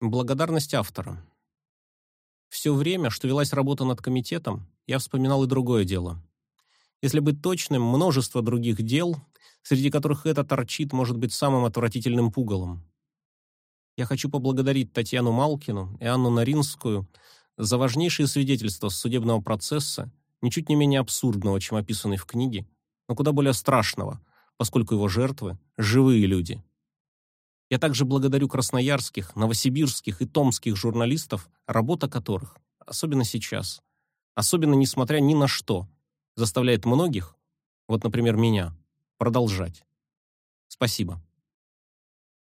Благодарность автора. Все время, что велась работа над комитетом, я вспоминал и другое дело. Если быть точным, множество других дел, среди которых это торчит, может быть самым отвратительным пугалом. Я хочу поблагодарить Татьяну Малкину и Анну Наринскую за важнейшие свидетельства судебного процесса, ничуть не менее абсурдного, чем описанный в книге, но куда более страшного, поскольку его жертвы – живые люди. Я также благодарю красноярских, новосибирских и томских журналистов, работа которых, особенно сейчас, особенно несмотря ни на что, заставляет многих, вот, например, меня, продолжать. Спасибо.